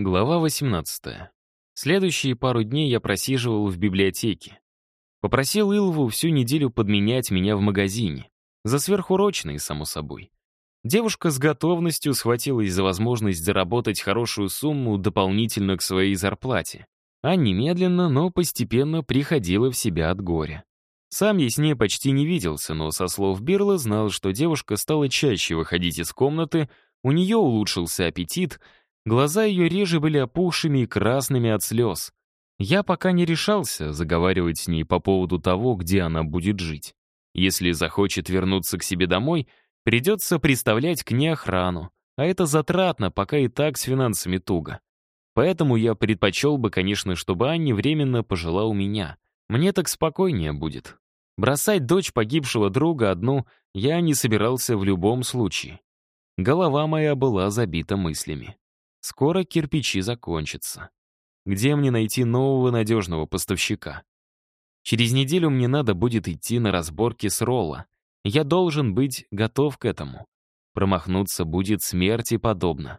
Глава 18. Следующие пару дней я просиживал в библиотеке. Попросил Илву всю неделю подменять меня в магазине. За сверхурочные, само собой. Девушка с готовностью схватилась за возможность заработать хорошую сумму дополнительно к своей зарплате. А немедленно, но постепенно приходила в себя от горя. Сам я с ней почти не виделся, но со слов Бирла знал, что девушка стала чаще выходить из комнаты, у нее улучшился аппетит — Глаза ее реже были опухшими и красными от слез. Я пока не решался заговаривать с ней по поводу того, где она будет жить. Если захочет вернуться к себе домой, придется представлять к ней охрану, а это затратно, пока и так с финансами туго. Поэтому я предпочел бы, конечно, чтобы Анни временно пожила у меня. Мне так спокойнее будет. Бросать дочь погибшего друга одну я не собирался в любом случае. Голова моя была забита мыслями. Скоро кирпичи закончатся. Где мне найти нового надежного поставщика? Через неделю мне надо будет идти на разборки с Ролла. Я должен быть готов к этому. Промахнуться будет смерти подобно.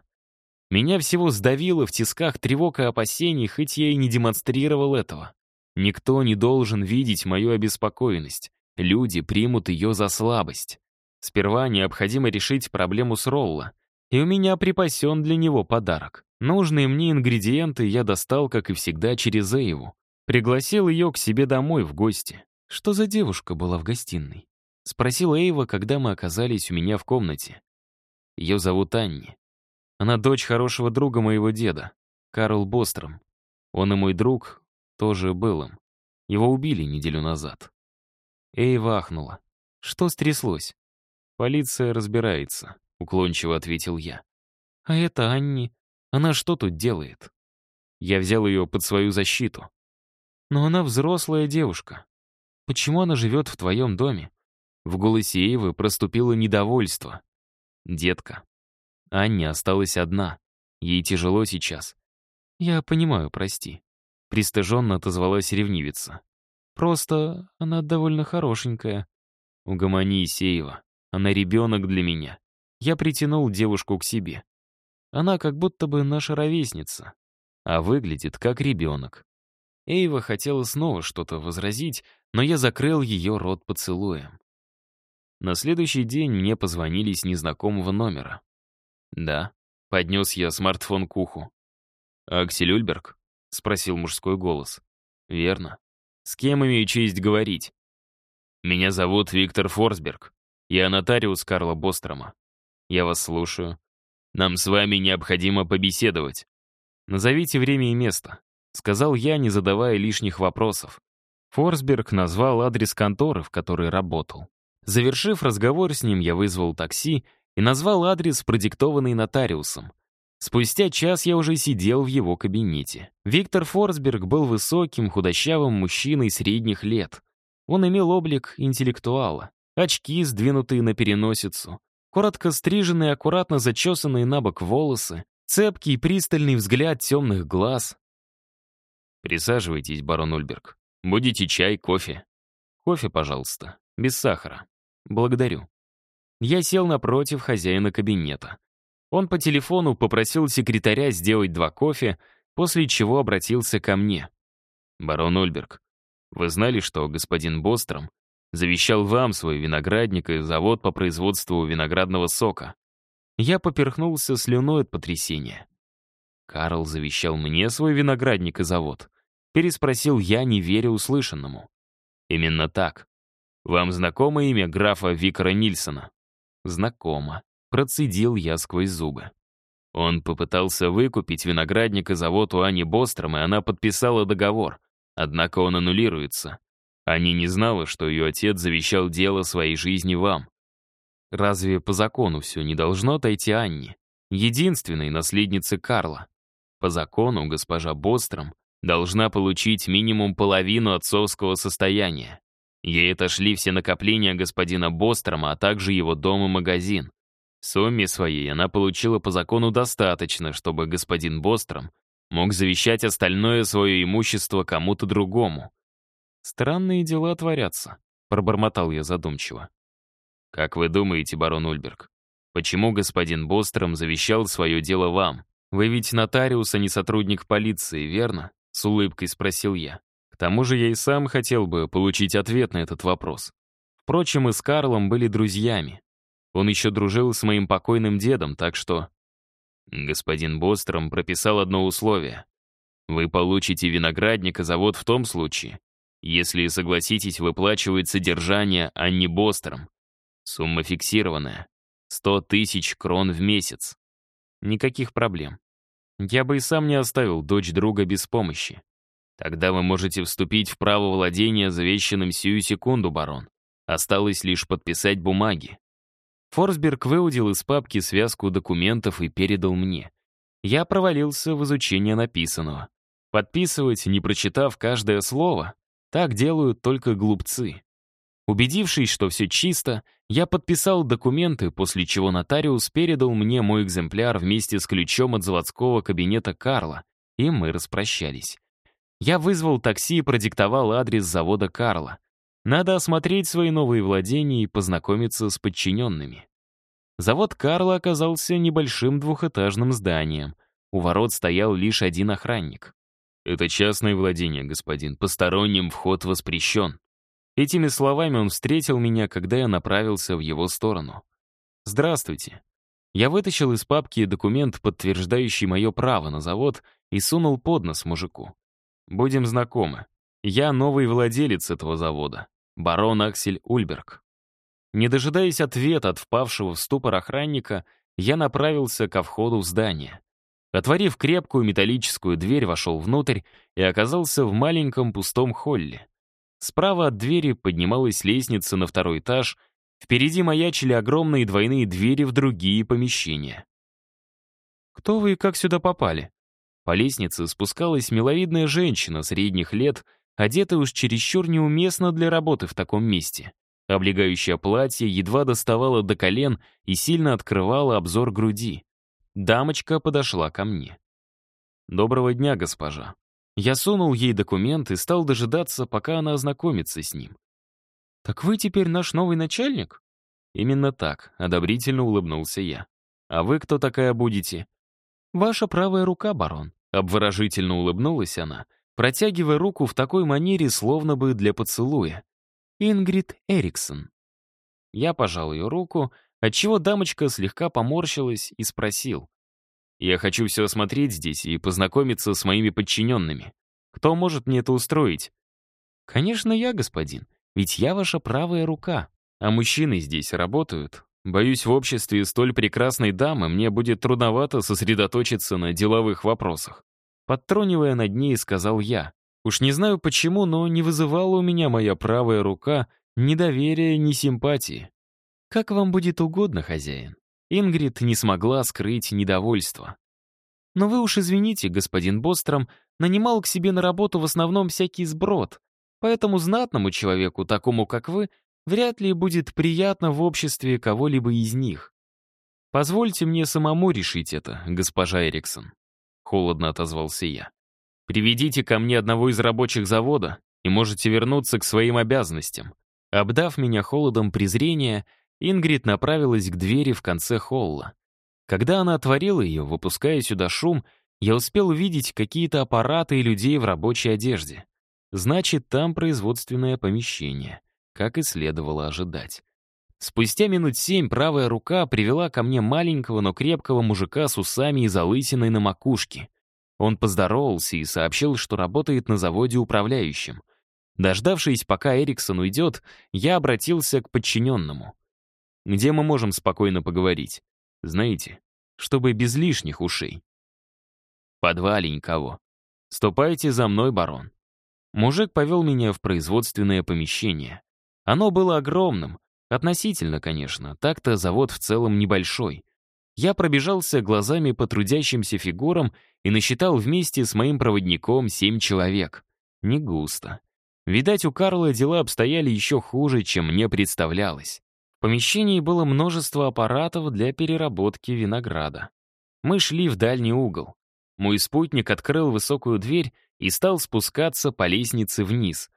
Меня всего сдавило в тисках тревог и опасений, хоть я и не демонстрировал этого. Никто не должен видеть мою обеспокоенность. Люди примут ее за слабость. Сперва необходимо решить проблему с Ролла и у меня припасен для него подарок. Нужные мне ингредиенты я достал, как и всегда, через Эйву. Пригласил ее к себе домой в гости. Что за девушка была в гостиной? Спросил Эйва, когда мы оказались у меня в комнате. Ее зовут Анни. Она дочь хорошего друга моего деда, Карл Бостром. Он и мой друг тоже был им. Его убили неделю назад. Эйва ахнула. Что стряслось? Полиция разбирается. — уклончиво ответил я. «А это Анни. Она что тут делает?» Я взял ее под свою защиту. «Но она взрослая девушка. Почему она живет в твоем доме?» В голосе Эйвы проступило недовольство. «Детка, Анни осталась одна. Ей тяжело сейчас. Я понимаю, прости». Пристыженно отозвалась ревнивица. «Просто она довольно хорошенькая». «Угомонись, Эйва. Она ребенок для меня. Я притянул девушку к себе. Она как будто бы наша ровесница, а выглядит как ребенок. Эйва хотела снова что-то возразить, но я закрыл ее рот поцелуем. На следующий день мне позвонили с незнакомого номера. «Да», — поднес я смартфон к уху. «Аксель Ульберг?» — спросил мужской голос. «Верно. С кем имею честь говорить?» «Меня зовут Виктор Форсберг. Я нотариус Карла Бострома. Я вас слушаю. Нам с вами необходимо побеседовать. Назовите время и место, сказал я, не задавая лишних вопросов. Форсберг назвал адрес конторы, в которой работал. Завершив разговор с ним, я вызвал такси и назвал адрес, продиктованный нотариусом. Спустя час я уже сидел в его кабинете. Виктор Форсберг был высоким, худощавым мужчиной средних лет. Он имел облик интеллектуала, очки, сдвинутые на переносицу, Коротко стриженные, аккуратно зачесанные на бок волосы, цепкий пристальный взгляд темных глаз. «Присаживайтесь, барон Ульберг. Будете чай, кофе?» «Кофе, пожалуйста. Без сахара. Благодарю». Я сел напротив хозяина кабинета. Он по телефону попросил секретаря сделать два кофе, после чего обратился ко мне. «Барон Ульберг, вы знали, что господин Бостром Завещал вам свой виноградник и завод по производству виноградного сока. Я поперхнулся слюной от потрясения. Карл завещал мне свой виноградник и завод. Переспросил я, не веря услышанному. Именно так. Вам знакомо имя графа Викара Нильсона? Знакомо. Процедил я сквозь зубы. Он попытался выкупить виноградник и завод у Ани Бостром, и она подписала договор. Однако он аннулируется. Они не знала, что ее отец завещал дело своей жизни вам. Разве по закону все не должно отойти Анне, единственной наследнице Карла? По закону госпожа Бостром должна получить минимум половину отцовского состояния. Ей отошли все накопления господина Бострома, а также его дом и магазин. В сумме своей она получила по закону достаточно, чтобы господин Бостром мог завещать остальное свое имущество кому-то другому. «Странные дела творятся», — пробормотал я задумчиво. «Как вы думаете, барон Ульберг, почему господин Бостром завещал свое дело вам?» «Вы ведь нотариус, а не сотрудник полиции, верно?» — с улыбкой спросил я. К тому же я и сам хотел бы получить ответ на этот вопрос. Впрочем, мы с Карлом были друзьями. Он еще дружил с моим покойным дедом, так что... Господин Бостром прописал одно условие. Вы получите виноградник и завод в том случае, если согласитесь выплачивать содержание Анни Бостром. Сумма фиксированная. 100 тысяч крон в месяц. Никаких проблем. Я бы и сам не оставил дочь друга без помощи. Тогда вы можете вступить в право владения завещанным сию секунду, барон. Осталось лишь подписать бумаги. Форсберг выудил из папки связку документов и передал мне. Я провалился в изучение написанного. Подписывать, не прочитав каждое слово, так делают только глупцы. Убедившись, что все чисто, я подписал документы, после чего нотариус передал мне мой экземпляр вместе с ключом от заводского кабинета Карла, и мы распрощались. Я вызвал такси и продиктовал адрес завода Карла. Надо осмотреть свои новые владения и познакомиться с подчиненными. Завод Карла оказался небольшим двухэтажным зданием. У ворот стоял лишь один охранник. «Это частное владение, господин. Посторонним вход воспрещен», Этими словами он встретил меня, когда я направился в его сторону. «Здравствуйте». Я вытащил из папки документ, подтверждающий мое право на завод, и сунул под нос мужику. «Будем знакомы. Я новый владелец этого завода, барон Аксель Ульберг». Не дожидаясь ответа от впавшего в ступор охранника, я направился ко входу в здание. Отворив крепкую металлическую дверь, вошел внутрь и оказался в маленьком пустом холле. Справа от двери поднималась лестница на второй этаж, впереди маячили огромные двойные двери в другие помещения. «Кто вы и как сюда попали?» По лестнице спускалась миловидная женщина средних лет, одетая уж чересчур неуместно для работы в таком месте. Облегающее платье едва доставало до колен и сильно открывало обзор груди. Дамочка подошла ко мне. «Доброго дня, госпожа. Я сунул ей документ и стал дожидаться, пока она ознакомится с ним. «Так вы теперь наш новый начальник?» «Именно так», — одобрительно улыбнулся я. «А вы кто такая будете?» «Ваша правая рука, барон», — обворожительно улыбнулась она, протягивая руку в такой манере, словно бы для поцелуя. «Ингрид Эриксон». Я пожал ее руку, отчего дамочка слегка поморщилась и спросил. Я хочу все осмотреть здесь и познакомиться с моими подчиненными. Кто может мне это устроить? Конечно, я, господин. Ведь я ваша правая рука. А мужчины здесь работают. Боюсь, в обществе столь прекрасной дамы мне будет трудновато сосредоточиться на деловых вопросах. Подтронивая над ней, сказал я. Уж не знаю почему, но не вызывала у меня моя правая рука ни доверия, ни симпатии. Как вам будет угодно, хозяин. Ингрид не смогла скрыть недовольство. «Но вы уж извините, господин Бостром нанимал к себе на работу в основном всякий сброд, поэтому знатному человеку, такому как вы, вряд ли будет приятно в обществе кого-либо из них. Позвольте мне самому решить это, госпожа Эриксон», — холодно отозвался я. «Приведите ко мне одного из рабочих завода, и можете вернуться к своим обязанностям». Обдав меня холодом презрения, Ингрид направилась к двери в конце холла. Когда она отворила ее, выпуская сюда шум, я успел увидеть какие-то аппараты и людей в рабочей одежде. Значит, там производственное помещение, как и следовало ожидать. Спустя минут семь правая рука привела ко мне маленького, но крепкого мужика с усами и залысиной на макушке. Он поздоровался и сообщил, что работает на заводе управляющим. Дождавшись, пока Эриксон уйдет, я обратился к подчиненному. Где мы можем спокойно поговорить? Знаете, чтобы без лишних ушей. В подвале никого. Ступайте за мной, барон. Мужик повел меня в производственное помещение. Оно было огромным, относительно, конечно, так-то завод в целом небольшой. Я пробежался глазами по трудящимся фигурам и насчитал вместе с моим проводником семь человек. Не густо. Видать, у Карла дела обстояли еще хуже, чем мне представлялось. Помещении было множество аппаратов для переработки винограда. Мы шли в дальний угол. Мой спутник открыл высокую дверь и стал спускаться по лестнице вниз.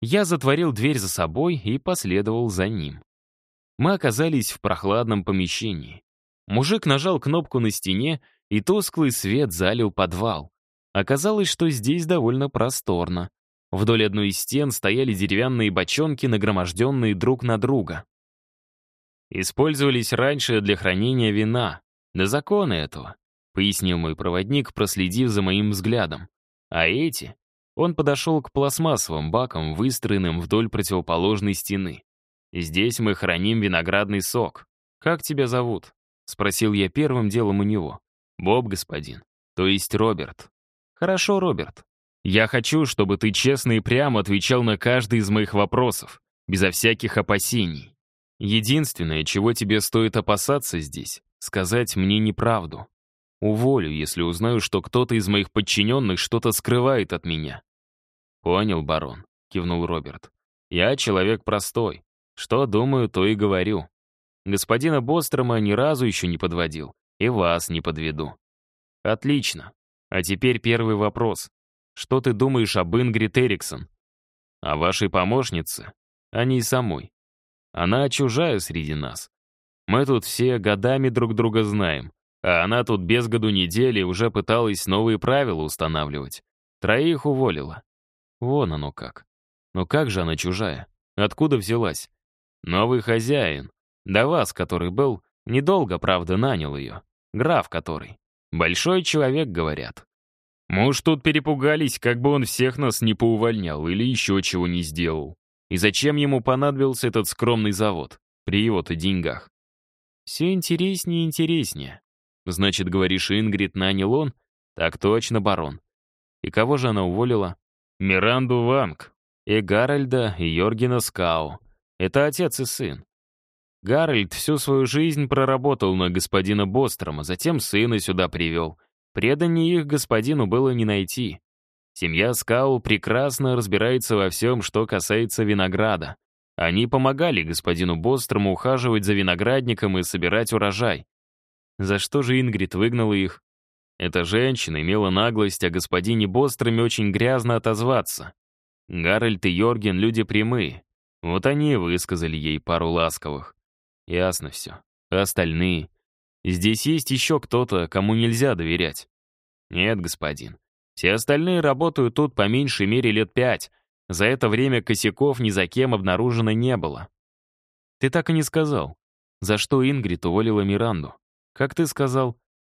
Я затворил дверь за собой и последовал за ним. Мы оказались в прохладном помещении. Мужик нажал кнопку на стене, и тусклый свет залил подвал. Оказалось, что здесь довольно просторно. Вдоль одной из стен стояли деревянные бочонки, нагроможденные друг на друга. Использовались раньше для хранения вина. Да законы этого, пояснил мой проводник, проследив за моим взглядом. А эти? Он подошел к пластмассовым бакам, выстроенным вдоль противоположной стены. Здесь мы храним виноградный сок. Как тебя зовут? Спросил я первым делом у него. Боб, господин. То есть Роберт. Хорошо, Роберт. Я хочу, чтобы ты честно и прямо отвечал на каждый из моих вопросов, безо всяких опасений. Единственное, чего тебе стоит опасаться здесь, сказать мне неправду. Уволю, если узнаю, что кто-то из моих подчиненных что-то скрывает от меня. Понял, барон, кивнул Роберт. Я человек простой. Что думаю, то и говорю. Господина Бострома ни разу еще не подводил. И вас не подведу. Отлично. А теперь первый вопрос. Что ты думаешь об Ингрид Эриксон? О вашей помощнице? О ней самой. Она чужая среди нас. Мы тут все годами друг друга знаем, а она тут без году недели уже пыталась новые правила устанавливать. Троих уволила. Вон оно как. Но как же она чужая? Откуда взялась? Новый хозяин. До вас, который был, недолго, правда, нанял ее. Граф который. Большой человек, говорят. Муж тут перепугались, как бы он всех нас не поувольнял или еще чего не сделал. И зачем ему понадобился этот скромный завод? При его-то деньгах. Все интереснее и интереснее. Значит, говоришь, Ингрид нанял он? Так точно, барон. И кого же она уволила? Миранду Ванг. И Гарольда, и Йоргена Скау. Это отец и сын. Гарольд всю свою жизнь проработал на господина Бострома, затем сына сюда привел — Предание их господину было не найти. Семья Скау прекрасно разбирается во всем, что касается винограда. Они помогали господину Бострому ухаживать за виноградником и собирать урожай. За что же Ингрид выгнала их? Эта женщина имела наглость о господине Бостроме очень грязно отозваться. Гарольд и Йорген — люди прямые. Вот они высказали ей пару ласковых. Ясно все. А остальные? Здесь есть еще кто-то, кому нельзя доверять. Нет, господин. Все остальные работают тут по меньшей мере лет пять. За это время косяков ни за кем обнаружено не было. Ты так и не сказал. За что Ингрид уволила Миранду? Как ты сказал?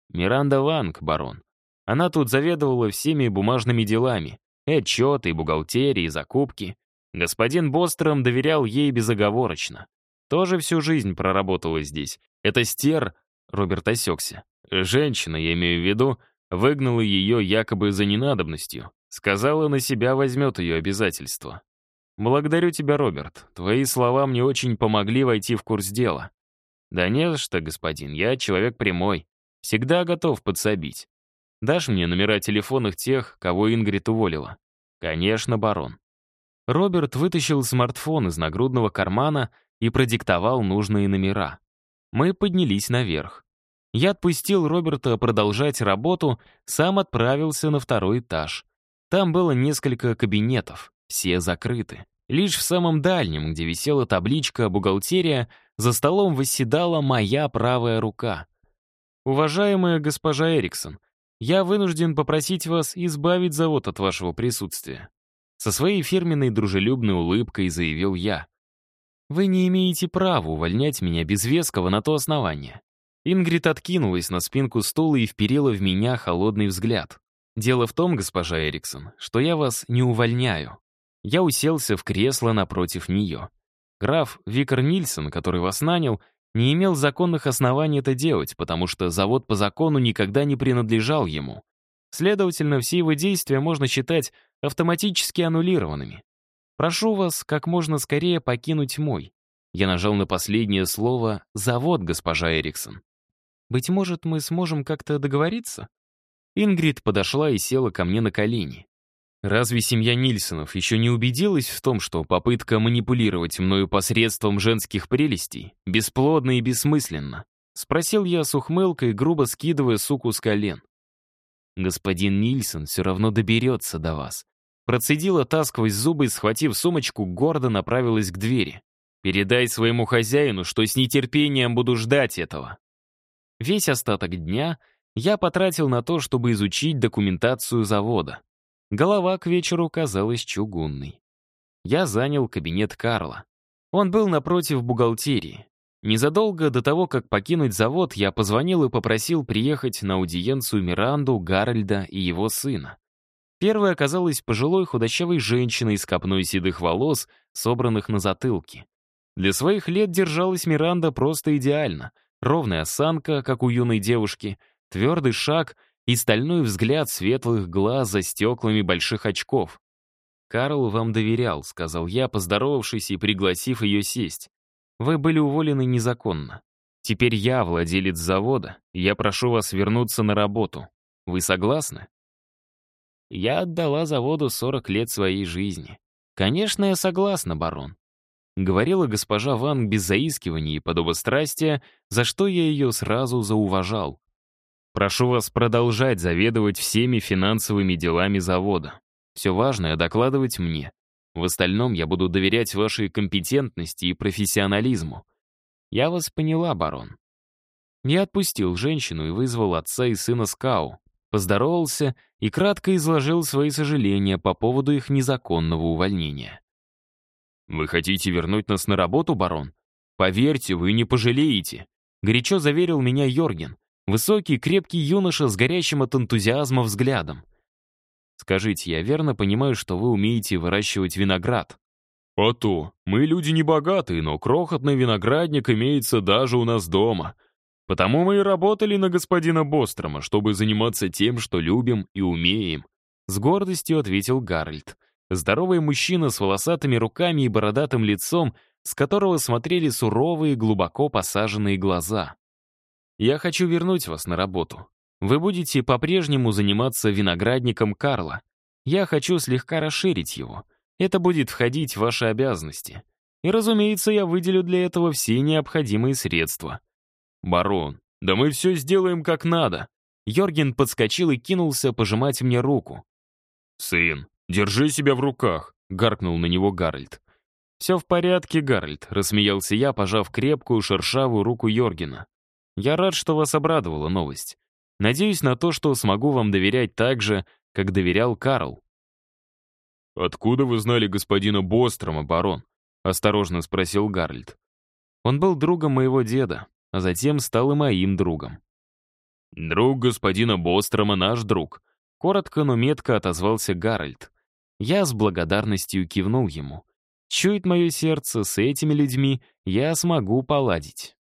Миранда Ванг, барон. Она тут заведовала всеми бумажными делами. И отчеты, и бухгалтерии, и закупки. Господин Бостром доверял ей безоговорочно. Тоже всю жизнь проработала здесь. Это стер Роберт осекся. Женщина, я имею в виду, выгнала ее якобы за ненадобностью. Сказала, на себя возьмет ее обязательства. «Благодарю тебя, Роберт. Твои слова мне очень помогли войти в курс дела». «Да не за что, господин, я человек прямой. Всегда готов подсобить. Дашь мне номера телефонных тех, кого Ингрид уволила?» «Конечно, барон». Роберт вытащил смартфон из нагрудного кармана и продиктовал нужные номера. Мы поднялись наверх. Я отпустил Роберта продолжать работу, сам отправился на второй этаж. Там было несколько кабинетов, все закрыты. Лишь в самом дальнем, где висела табличка «Бухгалтерия», за столом восседала моя правая рука. «Уважаемая госпожа Эриксон, я вынужден попросить вас избавить завод от вашего присутствия». Со своей фирменной дружелюбной улыбкой заявил я. Вы не имеете права увольнять меня без веского на то основание. Ингрид откинулась на спинку стула и вперила в меня холодный взгляд. «Дело в том, госпожа Эриксон, что я вас не увольняю». Я уселся в кресло напротив нее. Граф Викар Нильсон, который вас нанял, не имел законных оснований это делать, потому что завод по закону никогда не принадлежал ему. Следовательно, все его действия можно считать автоматически аннулированными. Прошу вас как можно скорее покинуть мой. Я нажал на последнее слово «завод, госпожа Эриксон». Быть может, мы сможем как-то договориться? Ингрид подошла и села ко мне на колени. Разве семья Нильсонов еще не убедилась в том, что попытка манипулировать мною посредством женских прелестей бесплодна и бессмысленна? Спросил я с ухмылкой, грубо скидывая суку с колен. Господин Нильсон все равно доберется до вас. Процедила та сквозь зубы, схватив сумочку, гордо направилась к двери. «Передай своему хозяину, что с нетерпением буду ждать этого». Весь остаток дня я потратил на то, чтобы изучить документацию завода. Голова к вечеру казалась чугунной. Я занял кабинет Карла. Он был напротив бухгалтерии. Незадолго до того, как покинуть завод, я позвонил и попросил приехать на аудиенцию Миранду, Гарольда и его сына. Первой оказалась пожилой худощавой женщиной с копной седых волос, собранных на затылке. Для своих лет держалась Миранда просто идеально. Ровная осанка, как у юной девушки, твердый шаг и стальной взгляд светлых глаз за стеклами больших очков. «Карл вам доверял», — сказал я, поздоровавшись и пригласив ее сесть. «Вы были уволены незаконно. Теперь я владелец завода, я прошу вас вернуться на работу. Вы согласны?» Я отдала заводу 40 лет своей жизни. Конечно, я согласна, барон. Говорила госпожа Ван без заискивания и подобострастия, за что я ее сразу зауважал. Прошу вас продолжать заведовать всеми финансовыми делами завода. Все важное докладывать мне. В остальном я буду доверять вашей компетентности и профессионализму. Я вас поняла, барон. Я отпустил женщину и вызвал отца и сына Скау поздоровался и кратко изложил свои сожаления по поводу их незаконного увольнения. «Вы хотите вернуть нас на работу, барон? Поверьте, вы не пожалеете», — горячо заверил меня Йорген, высокий, крепкий юноша с горящим от энтузиазма взглядом. «Скажите, я верно понимаю, что вы умеете выращивать виноград?» «А то, мы люди небогатые, но крохотный виноградник имеется даже у нас дома», Потому мы и работали на господина Бострома, чтобы заниматься тем, что любим и умеем. С гордостью ответил Гарольд. Здоровый мужчина с волосатыми руками и бородатым лицом, с которого смотрели суровые, глубоко посаженные глаза. «Я хочу вернуть вас на работу. Вы будете по-прежнему заниматься виноградником Карла. Я хочу слегка расширить его. Это будет входить в ваши обязанности. И, разумеется, я выделю для этого все необходимые средства. «Барон, да мы все сделаем как надо!» Йорген подскочил и кинулся пожимать мне руку. «Сын, держи себя в руках!» — гаркнул на него Гарольд. «Все в порядке, Гарольд», — рассмеялся я, пожав крепкую шершавую руку Йоргена. «Я рад, что вас обрадовала новость. Надеюсь на то, что смогу вам доверять так же, как доверял Карл». «Откуда вы знали господина Бострома, барон?» — осторожно спросил Гарольд. «Он был другом моего деда а затем стал и моим другом. «Друг господина Бострома наш друг», — коротко, но метко отозвался Гарольд. Я с благодарностью кивнул ему. Чует мое сердце, с этими людьми я смогу поладить.